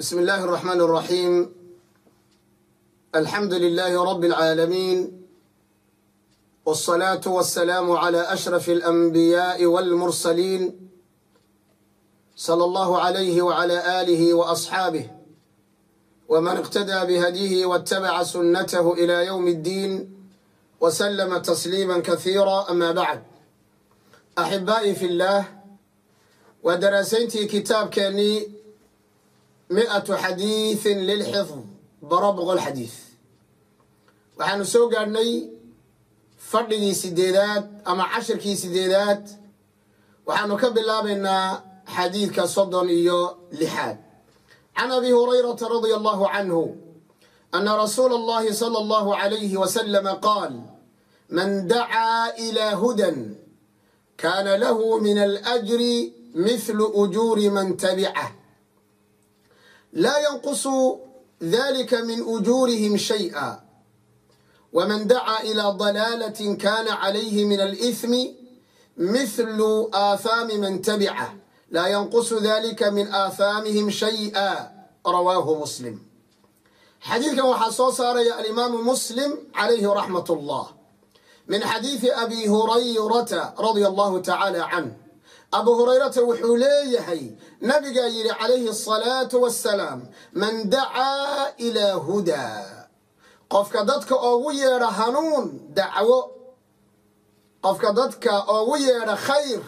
بسم الله الرحمن الرحيم الحمد لله رب العالمين والصلاة والسلام على أشرف الأنبياء والمرسلين صلى الله عليه وعلى آله وأصحابه ومن اقتدى بهديه واتبع سنته إلى يوم الدين وسلم تسليما كثيرا أما بعد أحبائي في الله ودراسينتي كتاب كاني mi-atu xadiidin lilxifd baro boqol xadiid waxaanu soo gaadhnay fadhigii sideedaad ama cashirkii sideedaad. Waxaanu ka bilaabaynaa xadiidka soddon iyo lixaad. Can abi hurayrata radia allahu canhu ana rasuula allahi sala allahu calayhi wasalama qaal man dacaa ilaa hudan kaana lahu min alajri mihlu ujuuri man tabicah laa yanqusu dalika min ujuurihim shay'a ومن دعا إلى ضلالة كان عليه من الإثم مثل آثام من تبعه لا ينقص ذلك من آثامهم شيئا رواه مسلم حديث وحصو صار يا الإمام مسلم عليه رحمة الله من حديث أبي هريرة رضي الله تعالى abu hurayrata wuxuu leeyahay nabigaa yidhi calayhi asalaatu wassalaam man dacaa ilaa hudaa qofka dadka oogu yeedha hanuun dacwo. Qofka dadka oogu yeedha khayr.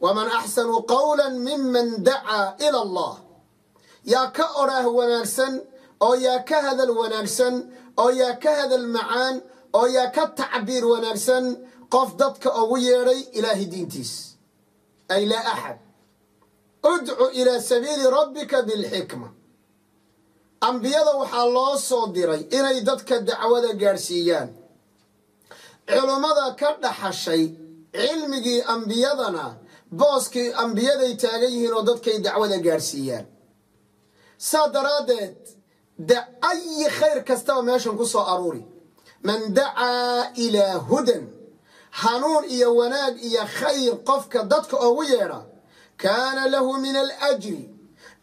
Waman axsanu qowla miman dacaa ila allah. Yaa ka odhaah wanaagsan oo yaa ka hadal wanaagsan oo yaa ka hadal macaan oo yaa ka tacbiir wanaagsan qof dadka oogu yeedhay ilaahay diintiis. Ay laa axad udcu ilaa sabiili rabbika bilxikma ambiyada waxaa loo soo diray inay dadka dacwada gaadhsiiyaan culummada ka dhaxashay cilmigii ambiyadana booskii ambiyaday taagan yihiin oo dadkay dacwada gaadhsiiyaan saa daraaddeed de ayi khayr kastaba meeshan ku soo aruuri. Man dacaa ilaa hudan hanuun iyo wanaag iyo khayr qofka dadka oogu yeedha kaana lahu min alajri.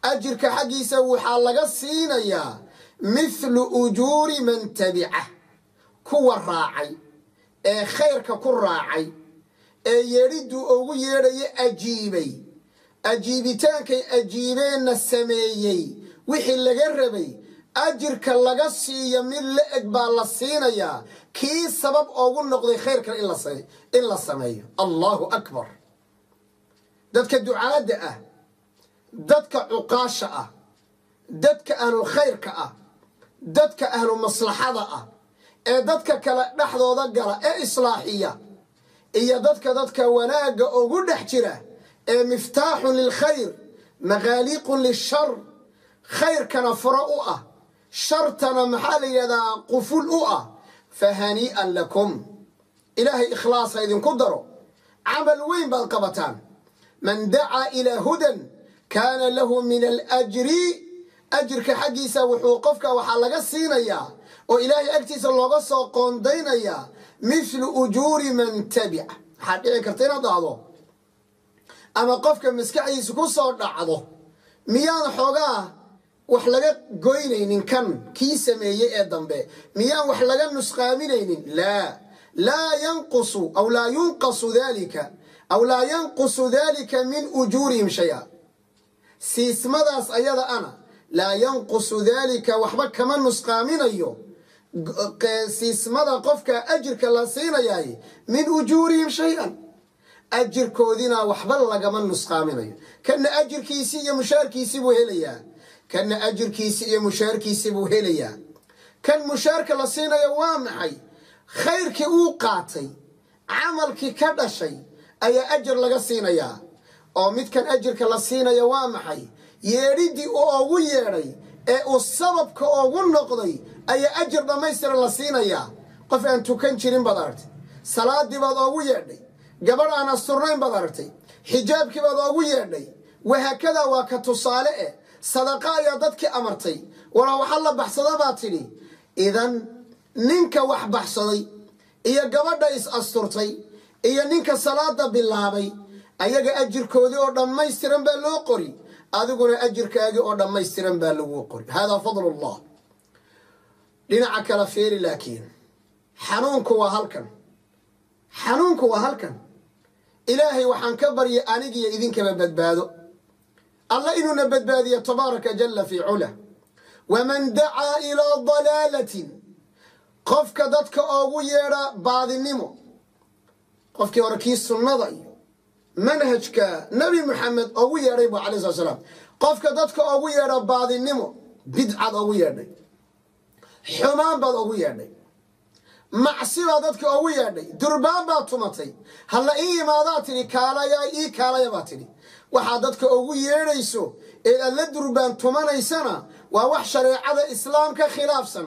Ajirka xaggiisa waxaa laga siinayaa mithlu ujuuri man tabicah kuwa raacay ee khayrka ku raacay ee yeedhidduu ugu yeedhayo ajiibay. Ajiibitaankay ajiibeenna sameeyey wixii laga rabay ajirka laga siiyo mid la eg baa la siinayaa kii sabab oogu noqday khayrkan in la sameeyo. Allahu akbar. Dadka ducaadda ah dadka cuqaasha ah dadka ahlu khayrka ah dadka ahlu maslaxada ah ee dadka kale dhexdooda gala ee islaaxiya iyo dadka dadka wanaagga ugu dhex jira ee miftaaxun lilkhayr maqaaliiqun lishar khayrkana furo u ah shartana maxaa la yidhahdaa quful u ah fa hanii'an lakum. Ilaahay ikhlaas ha idinku daro camal weyn baad qabataan. Man dacaa ilaa hudan kaana lahu min alajri. Ajirka xaggiisa wuxuu qofka waxaa laga siinayaa oo ilaahay agtiisa looga soo qoondaynayaa mithlu ujuuri man tabica waxaad dhici karta inaad dhahdo? Ama qofka maskaxdiisa ku soo dhacdo miyaan xoogaa wax laga goynaynin kan kii sameeyey ee dambe miyaan wax laga nusqaaminaynin? Laa. Laa yanqusu aw laa yunqasu dalika aw laa yanqusu dalika min ujuurihim shaya. Siismadaas ayada ana laa yanqusu daalika waxba kama nusqaaminayo. Siismada qofka ajirka la siinayaay min ujuurihim shay-an. Ajirkoodina waxba lagama nusqaaminayo. Kana ajirkiisii iyo mushaarkiisii buu helayaa kana ajirkiisii iyo mushaarkiisii buu helayaa kan mushaarka la siinayo waa maxay? Khayrkii uu qaatay camalkii ka dhashay ayaa ajir laga siinayaa. Oo midkan ajirka la siinaya waa maxay? Yeedhiddii uu ogu yeedhay ee uu sababka ogu noqday ayaa ajir dhammaystiran la siinayaa. Qof aan tukan jirin baad aragtay. Salaadii baad oogu yeedhay gabadh aan asturnayn baad aragtay. Xijaabkii baad oogu yeedhay wahaakadaa waa ka tusaale eh sadaqa ayaa dadkii amartay. Walaa waxa la baxsada baad tidhi idan ninka wax baxsaday iyo gabadha is asturtay iyo ninka salaada bilaabay ayaga ajirkoodii oo dhammaystiran baa loo qori adiguna ajirkaagii oo dhammaystiran baa laguu qori. Haadaa fadlullah. Dhinaca kala feeri laakiin xanuunku waa halkan. Xanuunku waa halkan. Ilaahay waxaan ka baryay anigiyo idinkaba badbaado alla inuuna badbaadiyo tabaaraka jalla fii cula waman dacaa ilaa dalaalatin qofka dadka oogu yeedha baadinimo qofkii hore kii sunnada iyo manhajka nebi moxamed oogu yeedhay bu alai slat slaam qofka dadka oogu yeedha baadinimo bidcad oogu yeedhay xumaan baad oogu yeedhay macsi baa dadka oogu yeedhay durbaan baad tumatay halla ii imaadaa tidhi kaalaya ii kaalaya baa tidhi waxaa dadka ugu yeedhayso ee aad durbaan tumanaysana waa wax shareecada islaamka khilaafsan.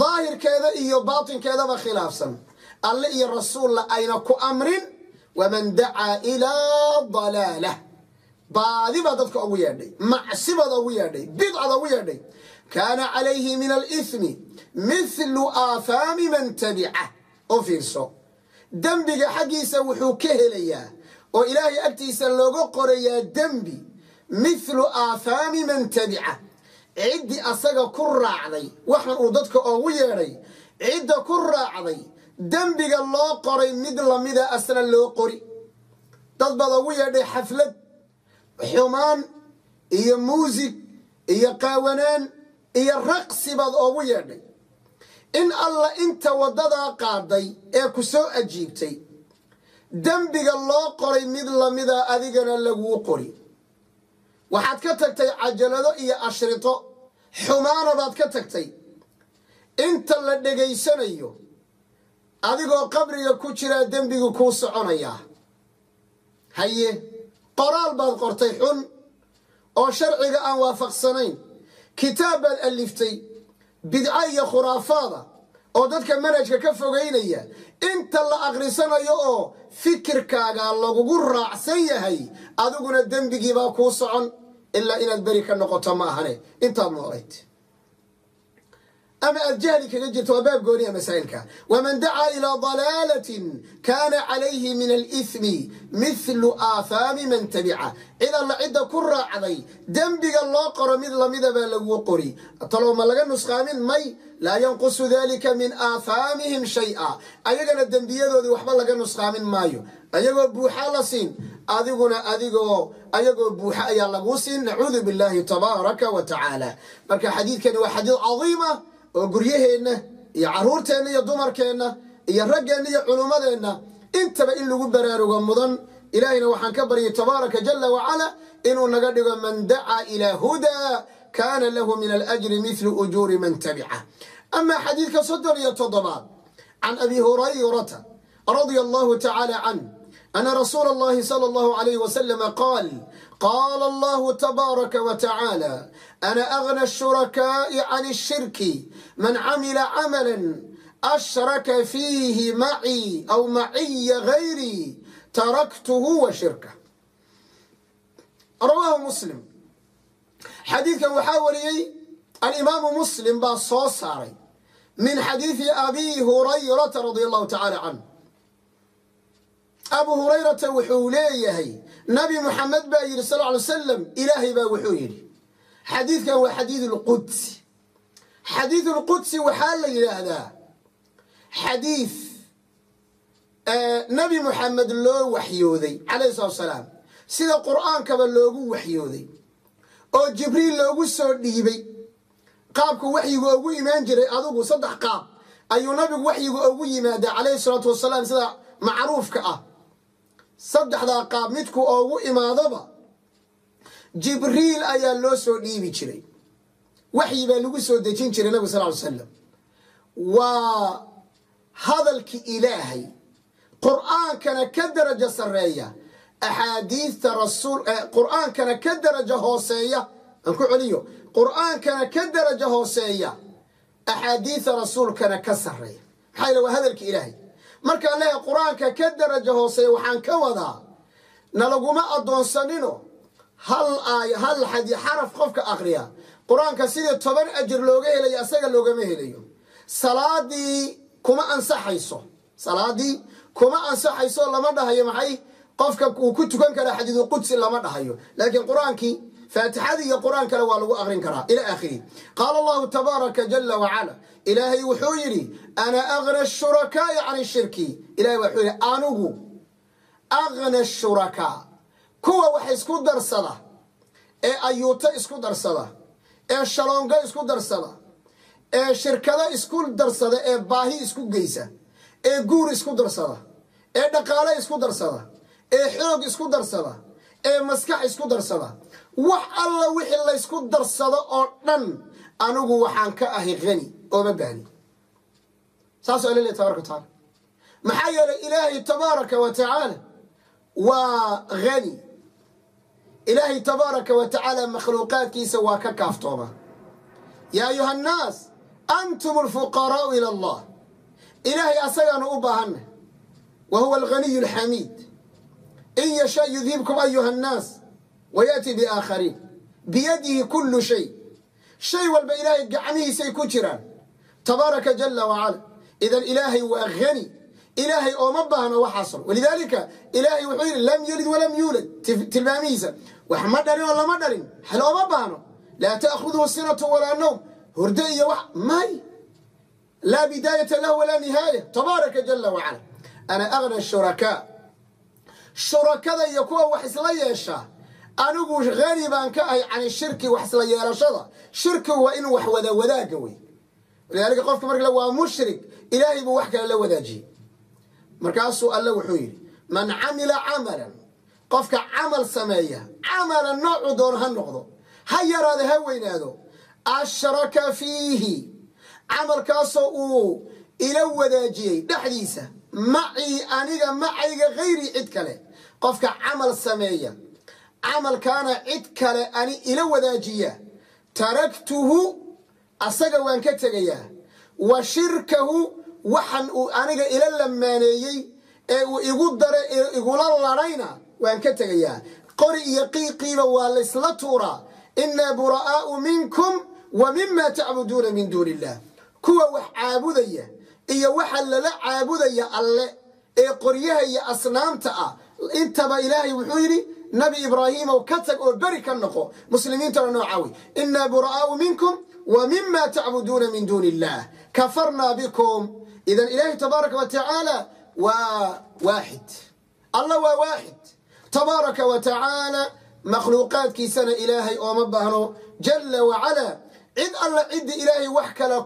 Daahirkeeda iyo baatinkeedaba khilaafsan. Alle iyo rasuulla ayna ku amrin waman dacaa ilaa dalaalah baadi baa dadka ugu yeedhay macsi baad ugu yeedhay bidcad ugu yeedhay. Kaana calayhi min alithmi mithlu aafaami man tabica u fiirso. Dembiga xaggiisa wuxuu ka helayaa oo ilaahay agtiisa looga qorayaa dembi mithlu aafaami man tabica. Ciddii asaga ku raacday waxan uu dadka oogu yeedhay cidda ku raacday dembiga loo qoray mid lamida asna loo qori. Dad baad ugu yeedhay xaflad xumaan iyo muusig iyo qaawanaan iyo raqsi baad oogu yeedhay. In alla inta waddadaa qaaday ee ku soo ajiibtay dembiga loo qoray mid lamida adigana laguu qori. Waxaad ka tagtay cajalado iyo ashrito. Xumaana baad ka tagtay. Inta la dhegaysanayo adigoo qabriga ku jiraa dembigu kuu soconayaa haye qoraal baad qortay xun oo sharciga aan waafaqsanayn. Kitaab baad aliftay bidco iyo khuraafaada oo dadka manhajka ka fogaynaya inta la akhrisanayo oo fikirkaaga lagugu raacsan yahay adiguna dembigiibaa kuu socon ilaa inaad beri ka noqoto ma ahane. Intaad noolayd ama aad jahli kaga jirto waa baab gooniya masaa'ilka waman dacaa ilaa dalaalatin kaana calayhi min alithmi mithlu aafaami man tabica cid alla cidda ku raacday dembiga loo qoro mid lamida baa laguu qori talow ma laga nusqaamin may laa yanqusu dalika min aafaamihim shay-a ayagana dembiyadoodii waxba laga nusqaamin maayo ayagoo buuxa la siin adiguna adigoo ayagoo buuxa ayaa laguu siin nacuudu billahi tabaaraka wa tacaala marka xadiidkani waa xadiid cadiima oo guryaheenna iyo caruurteenna iyo dumarkeenna iyo raggeenna iyo culummadeenna intaba in lagu baraarugo mudan. Ilaahayna waxaan ka baryay tabaaraka jala wacala inuu naga dhigo man dacaa ilaa hudaa kaana lahu min alajri mithlu ujuuri man tabica. Amaa xadiidka soddon iyo toddobaad can abi hurayrata radia allahu tacaala canh allahi sala allahu alayh wasalama qaal qaala allahu tabaaraka wa tacaala ana agna ashurakaai can ishirki man camila camalan ashraka fiihi macii aw maciya gayrii taraktuhu wa shirka rawaahu muslim xadiidkan waxaa wariyey alimaamu muslim baa soo saaray min xadiidi abi hurayrata radia allahu tacaala abu hurayrata wuxuu leeyahay nabi muxamed baa yidhi sal ly salam ilaahay baa wuxuu yidhi xadiidkan waa xadiid lqudsi xadiid lqudsi waxaa la yidhaahdaa xadiid nabi muxamed loo waxyooday calayhi salatu salaam sida qur'aankaba loogu waxyooday oo jibriil loogu soo dhiibay. Qaabku waxyigu ugu imaan jiray adigu saddex qaab ayuu nabigu waxyigu ugu yimaadaa calayhi salaatu wasalaam sida macruufka ah saddexdaa qaab midku oogu imaadoba jibriil ayaa loo soo dhiibi jiray. Waxyi baa lagu soo dejin jiray nabiga sal ly slam waa hadalki ilaahay qur'aankana ka darajo sarreeya axaadiidta rasuul qur'aankana ka darajo hooseeya aan ku celiyo qur'aankana ka darajo hooseeya axaadiida rasuulkana ka sarreeya. Maxaa yidhi waa hadalki ilaahay markaan leeyahay qur'aanka ka darajo hooseeya waxaan ka wadaa nalaguma addoonsanino. Hal aay hal xadi xaraf qofka akriya qur'aanka sidii toban ajir looga helayo asaga loogama helayo. Salaadii kuma ansaxayso. Salaadii kuma ansaxayso lama dhahayo maxay? Qofka uu ku tukan karaa xadiidu qudsi lama dhahayo. Laakiin qur'aankii faatixadii iyo qur'aan kale waa lagu aqrin karaa. Ila aakhirihi qaala allahu tabaaraka jala wacala ilaahay wuxuu yidhi ana agna shurakaai can shirki. Ilahay wuxuu yidhi anigu agna shurakaa kuwa wax isku darsada ee ayuuto isku darsada ee shaloongo isku darsada ee shirkado isku darsada ee baahi isku geysa ee guur isku darsada ee dhaqaale isku darsada ee xoog isku darsada ee maskax isku darsada wax alla wixii laysku darsado oo dhan anigu waxaan ka ahay hani ooma baahni saasoo alla leey tabaraka watacaala maxaa yeelay ilaahay tabaaraka wa tacaala waa hani ilaahay tabaaraka wa tacaala makhluuqaadkiisa waa ka kaaftooma. Yaa ayuha annaas antum alfuqaraa'u ila allah. Ilaahay asagaanu u baahanna wa huwa alghaniyu alxamiid in yasha yudhibkum ayuha annaas wayaati biaakhariin biyadihi kullu shay shay walba ilaahay gacmihiisay ku jiraan tabaaraka jala wacala idan ilaahay waa hani ilaahay ooma baahno waxaasoo walidaalika ilaahay wuxuu yidhi lam yelid walam yuulad tilmaamihiisa wax ma dhalin oo lama dhalin looma baahno laa ta'khuduhu sinatu walaa nowm hurdo iyo wax may laa bidaayata lahu walaa nihaaya tabaaraka jala wacala ana agna wax isla yeeshaa anigu hani baan ka ahay can shirki wax isla yeelashada. Shirkigu waa in wax wada wadaaga wey. Walidaalika qofka marka waa mushrik ilaahay buu wax kale la wadaajiyey. Markaasuu alle wuxuu yidhi man camila camalan qofka camal sameeya camalan noocuu doono ha noqdo ha yaraado ha weynaado ashraka fiihi camalkaasoo uu ila wadaajiyey dhexdiisa macii aniga macayga hayrii cid kale. Qofka camal sameeya camalkaana cid kale ani ila wadaajiya. Taraktuhu asaga waan ka tegayaa. Wa shirkahu waxan uu aniga ila lamaaneeyey ee uu igu dara igula ladhayna waan ka tegayaa. Qori iyo qiiqiiba waa laysla tuuraa. Innaa bura'aa'u minkum wa mima tacbuduuna min duuni illah kuwa wax caabudaya iyo waxa lala caabudaya alle ee qoryaha iyo asnaamta ah. Intaba ilaahay wuxuu yidhi nabi ibraahiimow ka tag oo beri ka noqo muslimiintana noocaa wey innaa bura'aa'u minkum wa mima tacbuduuna min duuni illah kafarnaa bikum. Idan ilaahi tabaaraka wa tacaala waa waaxid alla waa waaxid tabaaraka wa tacaala makhluuqaadkiisana ilaahay ooma baahno jala wacalaa cid alla cidda ilaahay wax kale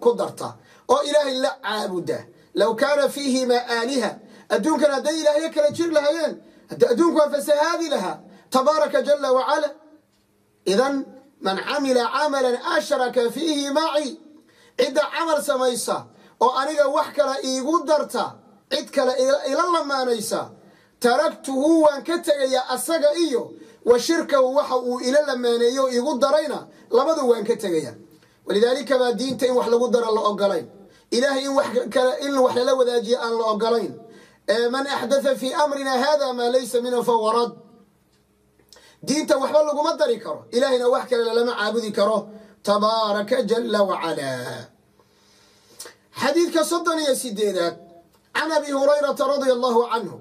ku darta oo ilaahay la caabuda. Low kaana fiihimaa aaliha adduunkan hadday ilaahyo kala jir lahaayeen adduunku waa fasahaadi lahaa tabaaraka jala wacala idan man camila camalan ashraka fiihi maci cidda camal samaysa oo aniga wax kale iigu darta cid kale ila lamaanaysa taraktuhu waan ka tegayaa asaga iyo wa shirkahu waxa uu ila lamaaneeyo iigu darayna labadu waan ka tegaya walidaalika baa diinta in wax lagu daro la ogolayn ilahay in wax lala aan la ogolayn man axdatha fii amrina hada maa laysa minhu fahuwa rad diinta waxba laguma dari karo. Ilahayna wax kale lalama caabudi karo. Tabaaraka jala wacala xadiidka soddon iyo sideedaad can abi hurayrata radia allahu canhu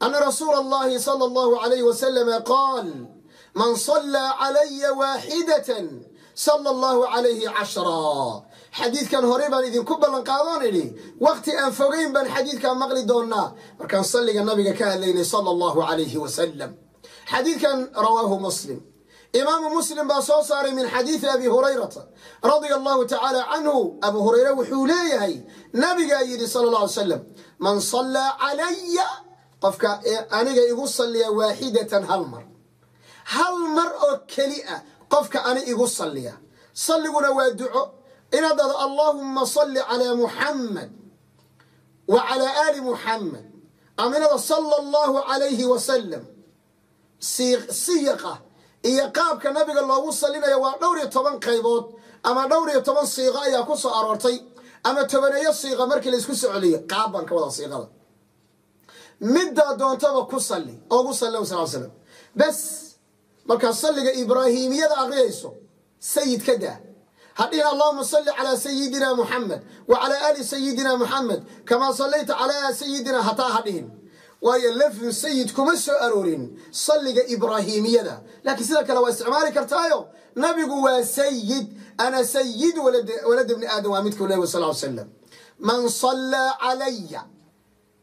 ana rasuula allahi sala allahu alayh wasalama qaal man sallaa calaya waaxidatan sala allahu calayhi cashraa xadiidkan horey baan idinku ballan qaadoon idhi wakhti aan fogeyn baan xadiidkaa maqli doonaa markaan salliga nabiga ka hadlaynay sala allahu calayhi wasalam xadiidkan rawaahu muslim. Imaamu muslim baa soo saaray min xadiidi abi hurayrata radia allahu tacaala canhu abu hurayre wuxuu leeyahay nabigaa yidhi sala alla alay salam man sallaa calaya qofka aniga igu salliya waaxidatan hal mar. Hal mar oo keli ah qofka ani igu salliya. Salliguna waa duco inaad dhahdo allaahumma salli calaa muxamed wa calaa aali muxamed ama inaad sala allahu calayhi wasalam siyaqa iyo qaabka nabiga loogu sallinaya waa dhowr iyo toban qaybood ama dhowr iyo toban siiqo ayaa ku soo aroortay ama tobaneeyo siiqa markii laysku socoliyo qaab baan ka wada siiqada middaa doontaba ku salli oogu salli sal slam bes markaad salliga ibraahimiyada aqriyayso sayid ka daa hadhihin allahuma salli calaa sayidina muxamed wa calaa aali sayidina muxamed kamaa sallayta calaa sayidina hataa ha dhihin waayo lafdu sayid kuma soo aroorin salliga ibraahimiyada. Laakiin sida kale waa isticmaali kartaayo? Nabigu waa sayid ana sayid walada bni aadam waa midkuu lehi sal slam man sallaa calaya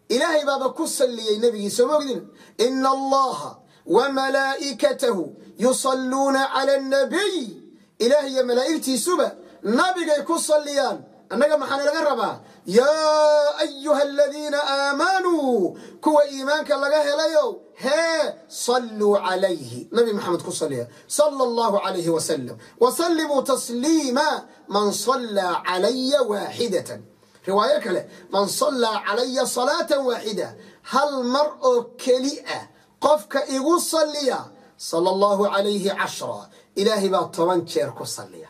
ilaahay baaba ku salliyey nebigii soo mogdin ina allaha wa malaa'ikatahu yusalluuna cala annabiy ilaah iyo malaa'igtiisuba nabigay ku salliyaan. Annaga maxaana laga rabaa? Yaa ayuha aladiina aamanuu kuwa iimaanka laga helayo hee salluu calayhi. Nabi maxamed ku salliya sala allahu calayhi wasalam wasallimuu tasliima man sallaa calaya waaxidatan riwaayo kale man sallaa calaya salaatan waaxida hal mar oo keli ah qofka igu salliya sala allahu calayhi cashra ilaahay baa toban jeer ku salliya.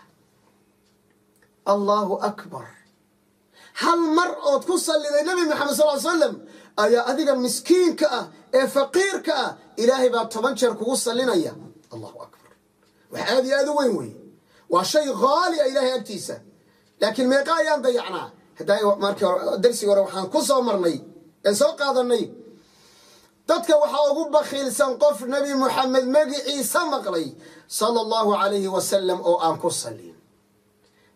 Allahu akbar. Hal mar ood ku salliday nabi maxamed sal l slam ayaa adiga miskiinka ah ee faqiirka ah ilaahay baa toban jeer kugu sallinaya. Allahu akbar. Wax aad iyo aad u weyn weeye waa shay haali a ilaahay agtiisa. Laakiin meeqa ayaan dayacnaa. Haddaa markii hore darsigii hore waxaan ku soo marnay ee soo qaadanay dadka waxaa ugu bakhiilsan qof nebi moxamed magiciisa maqlay sala allahu calayhi wasalam oo aan ku sallin.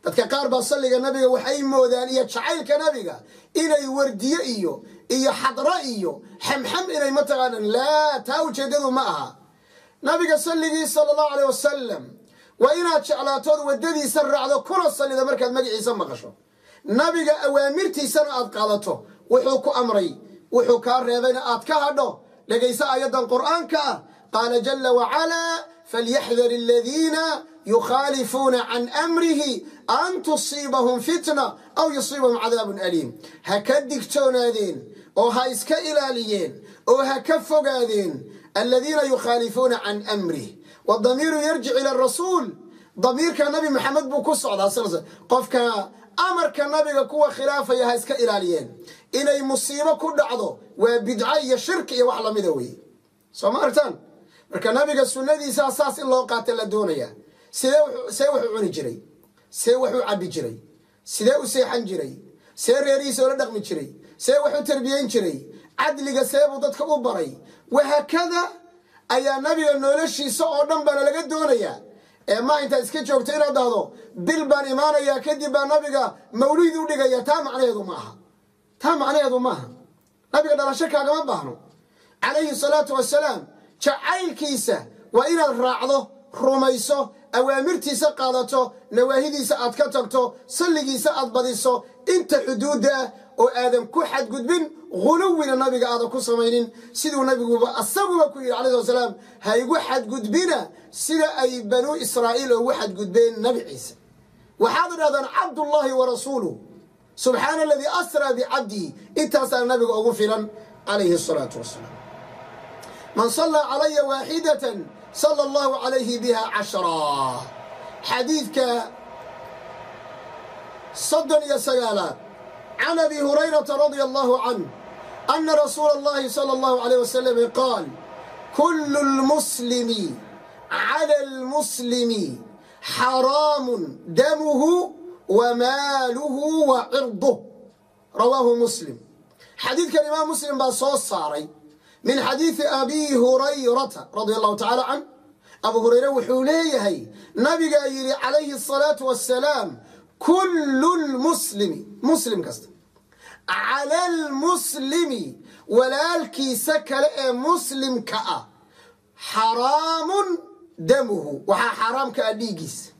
Dadka qaar baa salliga nabiga waxay moodaan iyo jacaylka nabiga inay wardiye iyo iyo xadro iyo xamxam inay mataqaanaan laa taa ujeeddadu ma aha. Nabiga salligii sala allahu caleyh wasalam waa inaad jeclaatood waddadiisa raacdo kuna sallida markaad magaciisa maqasho. Nabiga awaamirtiisana aad qaadato wuxuu ku amray wuxuu kaa reebayna aad ka hadho dhegayso aayaddan qur'aanka ah. Qaala jala wacalaa falyaxdar aladiina yukhaalifuuna can amrihi an tusiibahum fitna aw yusiibahum cadaabun aliim. Ha ka digtoonaadeen oo ha iska ilaaliyeen oo ha ka fogaadeen aladiina yukhaalifuuna can amrih wadamiiru yarjic ila rasuul. Damiirka nabi maxamed buu ku socdaa qofka amarka nabiga kuwa khilaafaya ha iska ilaaliyeen. Inay musiibo ku dhacdo waa bidco iyo shirki iyo wax lamida weeye soo ma aragtaan? Marka nabiga sunnadiisa saas in loo qaata la doonaya sidee wuxuu cuni jiray? See wax cabbi jiray? Sidee u seexan jiray? See reerihiisa ola dhaqmi jiray? See wax u tarbiyeyn jiray? Cadliga see buu dadka u baray? Wahaakada ayaa nabiga noloshiisa oo dhan baana laga doonayaa ee ma intaad iska joogto inaad dhahdo bil baan imaanayaa kadib baa nabiga mawlid u dhigaya taa macnaheedu maaha taa macnaheedu maaha nabiga dhalasho kaagama baahno. Calayhi salaatu wasalaam jacaylkiisa waa inaad raacdo rumayso awaamirtiisa qaadato nawaahidiisa aad ka tagto salligiisa aad badiso inta xuduudda oo aadan ku xadgudbin huluwina nabiga aadan ku samaynin. Siduu nabiguba asaguba ku yidhi alayh slat salaam ha igu xadgudbina sida ay banuu israa'iil ugu xadgudbeen nabi ciise. Waxaad idhahdaan cabdullaahi wa rasuuluh subxaana aladii asraa bicabdihi intaasaa nabiga ugu filan calayhi asalaatu wasalaam. Man sallaa calaya waaxidatan sala allahu calayhi biha cashraa xadiidka soddon iyo sagaalaad can hurayrata radia allahu canh ana rasuula allahi sala allahu calayh wasalam qaal kullu lmuslimi cala almuslimi xaraamun damuhu wa maaluhu wa cirduh rawaahu muslim xadiidkan imaam muslim baa soo saaray min xadiidi abi hurayrata radia allahu tacala canh abu hurayre wuxuu leeyahay nabigaa yidhi calayhi asalaatu wassalaam kullu lmuslimi muslim kasta. Cala almuslimi walaalkiisa kale ee muslimka ah xaraamun damuhu waxaa xaaraam ka ah dhiiggiisa.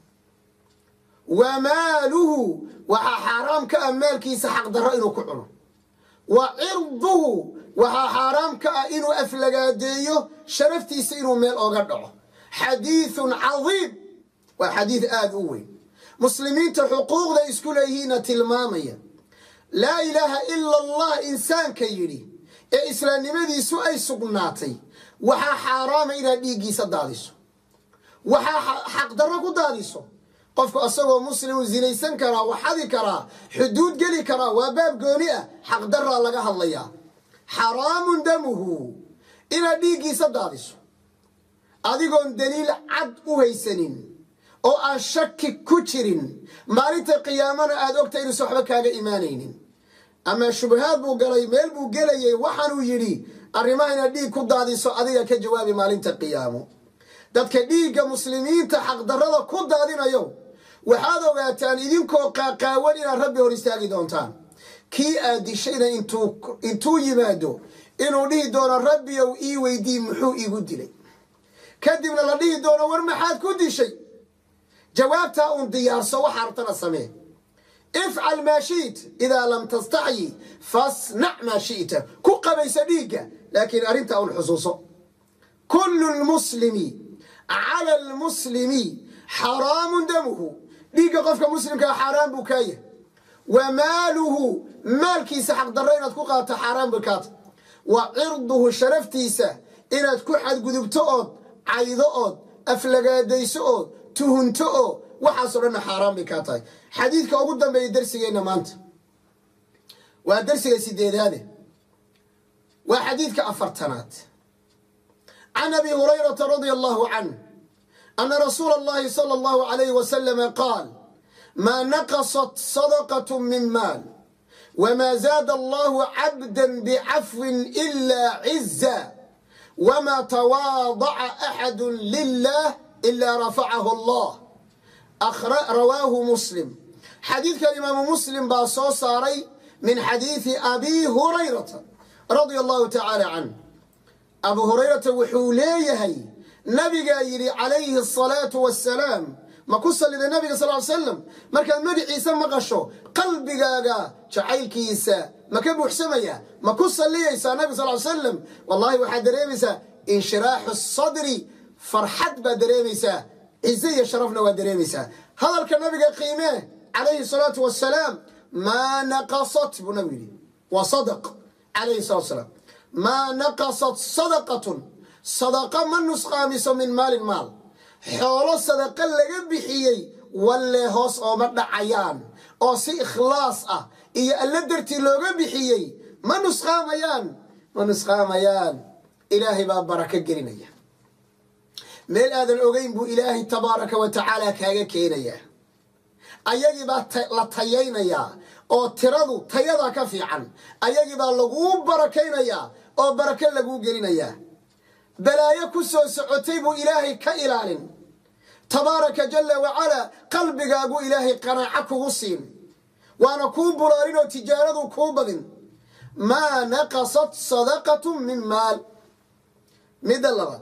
Wa maaluhu waxaa xaaraam ka ah maalkiisa xaqdarro inuu ku cuno. Wa cirduhu waxaa xaaraam ka ah inuu aflagaadeeyo sharaftiisa inuu meel oga dhaco. Xadiidun cadiim waa xadiid aada u weyn muslimiinta xuquuqda isku leeyihiinna tilmaamaya. Laa ilaaha ila allah insaanka yidhi ee islaamnimadiisu ay sugnaatay waxaa xaaraama inaad dhiiggiisa daadiso. Waxaa xaqdarro ku daadiso. Qofku asagoo muslimu zinaysan karaa waxadi karaa xuduud geli karaa waa baab gooni ah xaqdaraa laga hadlayaa xaraamun damuhu inaad dhiiggiisa daadiso. Adigoon daliil cad u haysanin oo aan shaki ku jirin. Maalinta qiyaamana aada ogta inuusan waxba kaaga imaanaynin. Ama shubahaad buu galay meel buu gelayay waxaanuu yidhi arrimaha inaad dhiig ku daadiso adiga ka jawaabi maalinta qiyaamo dadka dhiigga muslimiinta xaqdarrada ku daadinayo waxaad ogaataan idinkoo qaaqaawan inaad rabbi hor istaagi doontaan. Kii aad dishayna intuu yimaado inuu dhihi doono rabbiyow ii weydii muxuu iigu dilay. Kadibna la dhihi doono war maxaad ku dishay jawaabtaa uun diyaarso waxa rabtana samee. Ifcal maa shi'it idaa lam tastaxyi fasnac maa shi'ta. Ku qabaysa dhiigga laakiin arrintaa un xusuuso. Kullu lmuslimi cala almuslimi xaraamun damuhu. Dhiigga qofka muslimkaa xaaraan buu kaa yahay. Wa maaluhu maalkiisa xaqdarro inaad ku qaato xaaraan buu kaata wa cirduhu sharaftiisa inaad ku xadgudubto ood caydo ood aflagaadayso ood tuhunto oo waxaasoo dhanna xaaraan bay kaa tahay. Xadiidka ugu dambeeya darsigeenna maanta. Waa darsiga sideedaade. Waa xadiidka afartanaad. Can abi hurayrata radia allahu canh ana rasuula allahi sala allahu alayhi wasalama qaal maa naqasat sadaqatu min maal wma zaada allahu cabda bicafwin ila ciza wma tawaadaca axadu lilah ila rafacahu allah rawaahu muslim xadiidkan imaamu muslim baa soo saaray min xadiidi abi hurayrata radia allahu tacaala canh abu hurayrata wuxuu leeyahay nabigaa yidhi calayhi asalaatu wassalaam ma ku salliday nabiga sal ly slam markaad magiciisa maqasho qalbigaaga jacaylkiisa ma ka buuxsamaya ma ku salliyaysaa nabiga sal ly slam wallahi waxaad dareemaysaa inshiraaxu sadri farxad baad dareemaysaa cize iyo sharafna waad dareemaysaa. Hadalka nabiga qiimee calayhi salaatu wassalaam maa naqasat buu nabigu yidhi. Waa sadaq calayhi salatu wasalaam maa naqasat sadaqatun sadaqa ma nusqaamiso min maalin maal. Xoolo sadaqa laga bixiyey walle hoos ooma dhacayaan. Oo si ikhlaas ah iyo alla dartii looga bixiyey ma nusqaamayaan. Ma nusqaamayaan. Ilaahay baa barako gelinaya meel aadan ogeyn buu ilaahay tabaaraka wa tacaala kaaga keenayaa. Ayagii baa la tayaynayaa oo tiradu tayadaa ka fiican. Ayagii baa laguu barakaynayaa oo barako laguu gelinayaa. Balaayo ku soo socotay buu ilaahay ka ilaalin. Tabaaraka jalla wacalaa qalbigaagu ilaahay qanaaco kugu siin. Waana kuu bulaalin oo tijaaradu kuu badin. Maa naqasat sadaqatu min maal. Midda labaad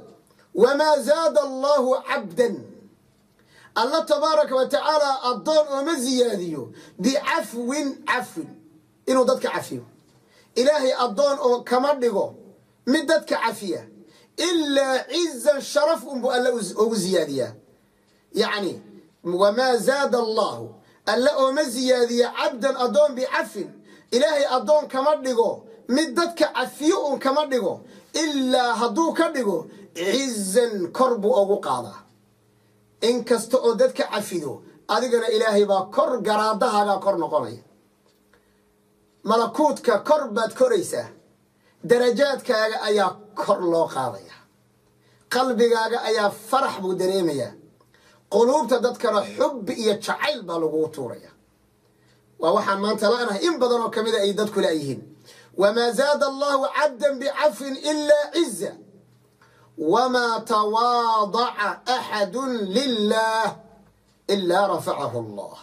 wamaa zaada allahu cabdan alla tabaaraka wa tacaala addoon ooma ziyaadiyo bicafwin cafwin inuu dadka cafiyo ilaahay addoon oo kama dhigo mid dadka cafiya ilaa cizan sharaf unbuu alla ugu ziyaadiyaa yacni wamaa zaada allahu alla ooma ziyaadiya cabdan addoon bicafin ilaahay addoon kama dhigo mid dadka cafiyo un kama dhigo ilaa hadduu ka dhigo cizan kor buu ugu qaadaa. In kasta oo dadka cafido adigana ilaahay baa kor garaadahaagaa kor noqonaya. Malakuudka kor baad koraysaa darajaadkaaga ayaa kor loo qaadaya. Qalbigaaga ayaa farax buu dareemayaa quluubta dadkana xubbi iyo jacayl baa lagugu tuuraya. Waa waxaan maanta la'nahay in badanoo ka mida ay dadku la'yihiin wamaa zaada allahu cabdan bicafwin ilaa ciza wamaa tawaadaca axadu lilah ilaa rafacahu allah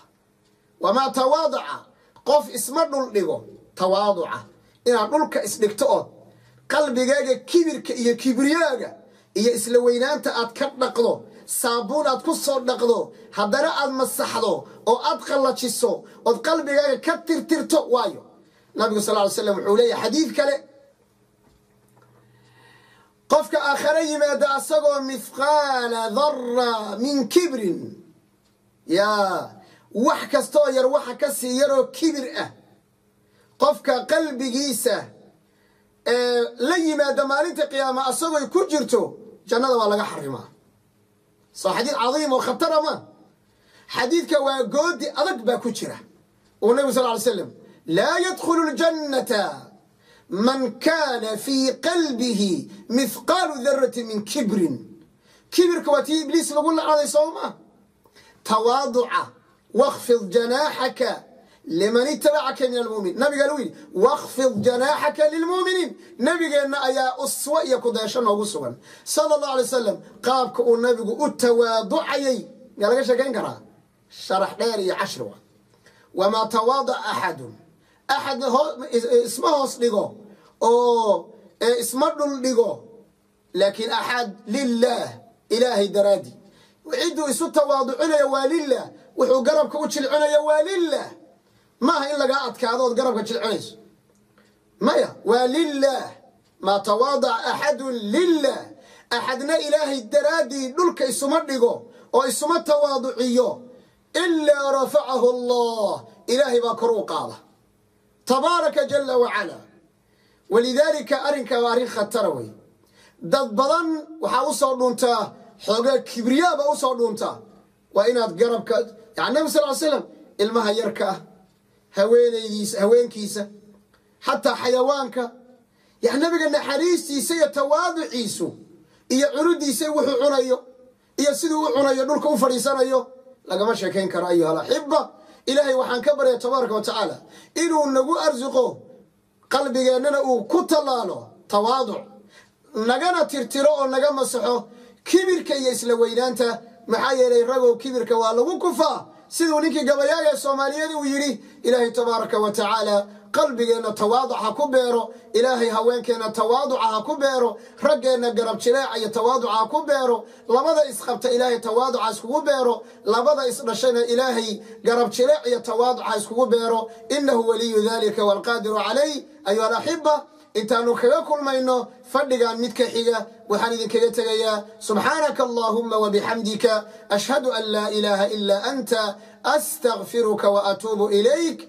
wamaa tawaadaca qof isma dhul dhigo tawaaduca inaad dhulka isdhigto ood qalbigaaga kibirka iyo kibriyaaga iyo isla weynaanta aad ka dhaqdo saabuun aad ku soo dhaqdo haddana aad masaxdo oo aad qallajiso ood qalbigaaga ka tirtirto waayo. Nabigu sal ly slam wuxuu leeyahay xadiid kale qofka aakhare yimaada asagoo mithqaala dara min kibrin. Yaa wax kastaoo yar waxa ka sii yaroo kibir ah. Qofka qalbigiisa la yimaada maalinta qiyaama asagooy ku jirto jannada waa laga xarimaa soo xadiid cadiim oo khatara ma? Xadiidka waa goodi adag baa ku jira. Uu nabigu sal ly slam laa yadkhulu ljannata man kaana fii qalbihi mithqaalu darati min kibrin kibirka waa tii ibliis lagu lacnaday soo ma tawaaduca wakfid janaaxaka liman itabacaka min almumin nabiga lagu yidhi wakfid janaaxaka lilmuuminiin nabigeenna ayaa uswo iyo kudeesho noogu sugan sala allahu alay wasalam qaabka uu nabigu u tawaaducayay yaa laga sheekayn karaa sharax dheer axadna isma hoos dhigo oo isma dhul dhigo laakiin axad lilah ilaahay daraadi cidduu isu tawaaducinaya waa lilah wuxuu garabka u jilcinaya waa lilah maaha in lagaa adkaado ood garabka jilcinayso maya waa lilah maa tawaadac axadun lilah axadna ilaahay daraaddii dhulka isuma dhigo oo isuma tawaaduciyo ilaa rafacahu allah ilaahay baa kor u qaada tabaaraka jala wacala. Walidaalika arrinkaa waa arrin khatara wey. Dad badan waxaa u soo dhuuntaa xoogaa kibriyaaba u soo dhuuntaa waa inaad garabka yani nabi sal l slam ilmaha yarka ah haweenaydiisa haweenkiisa xataa xayawaanka. Yani nabiga naxariistiisa iyo tawaaduciisu iyo cunudiisa wuxuu cunayo iyo siduu u cunayo dhulka u fadhiisanayo lagama sheekayn karo ayuha alaxiba ilaahay waxaan ka baryaya tabaaraka wa tacaala inuu nagu arsuqo qalbigeennana uu ku tallaalo tawaaduc nagana tirtiro oo naga masaxo kibirka iyo isla weynaanta. Maxaa yeelay ragow kibirka waa lagu kufaa. Siduu ninkii gabayaaga soomaaliyeed uu yidhi ilaahay tabaaraka wa tacaala qalbigeenna tawaaduc ha ku beero ilaahay haweenkeenna tawaaduca ha ku beero raggeenna garab jileeca iyo tawaaduca ha ku beero labada isqabta ilaahay tawaaduca iskugu beero labada isdhashana ilaahay garab jileec iyo tawaaduca iskugu beero inahu waliyu dalika waalqaadiru calayh ayuha alaxiba intaanu kaga kulmayno fadhigan mid ka xiga waxaan idinkaga tegayaa subxaanaka allahuma wabixamdika ashhadu an laa ilaaha ilaa anta astakfiruka waatuubu ilayk